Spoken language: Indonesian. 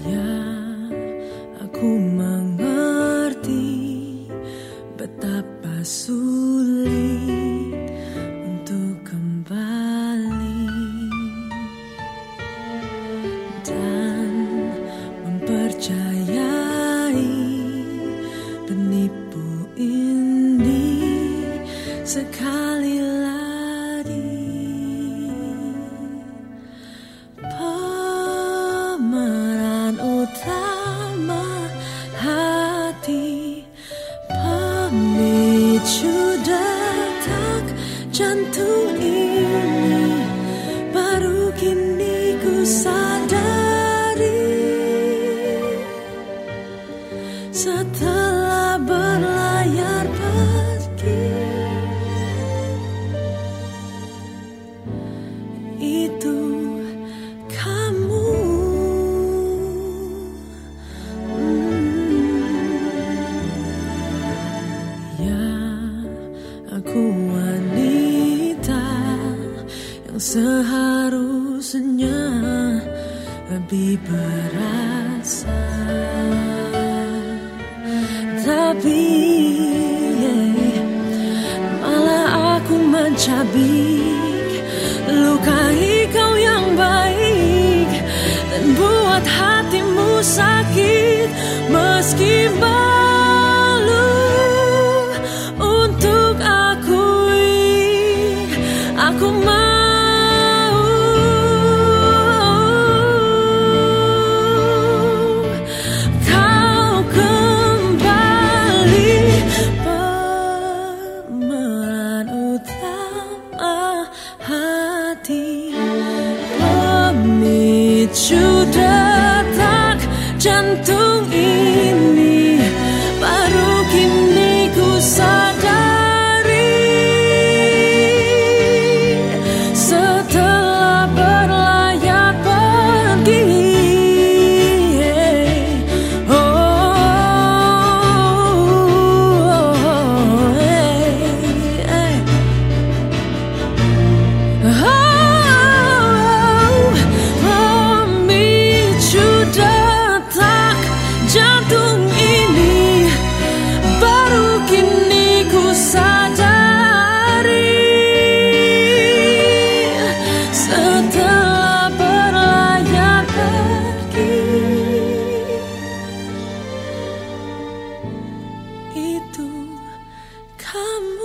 Ya, aku mengerti betapa sulit untuk kembali dan mempercayai penipu ini sekali memicu detak jantung ini baru kini ku sadari. Setelah berlayar pergi itu Yang seharusnya lebih berasa. Tapi malah aku mencabik. Lukai kau yang baik Dan buat hatimu sakit. Meski malu detak jantung ini itu kamu.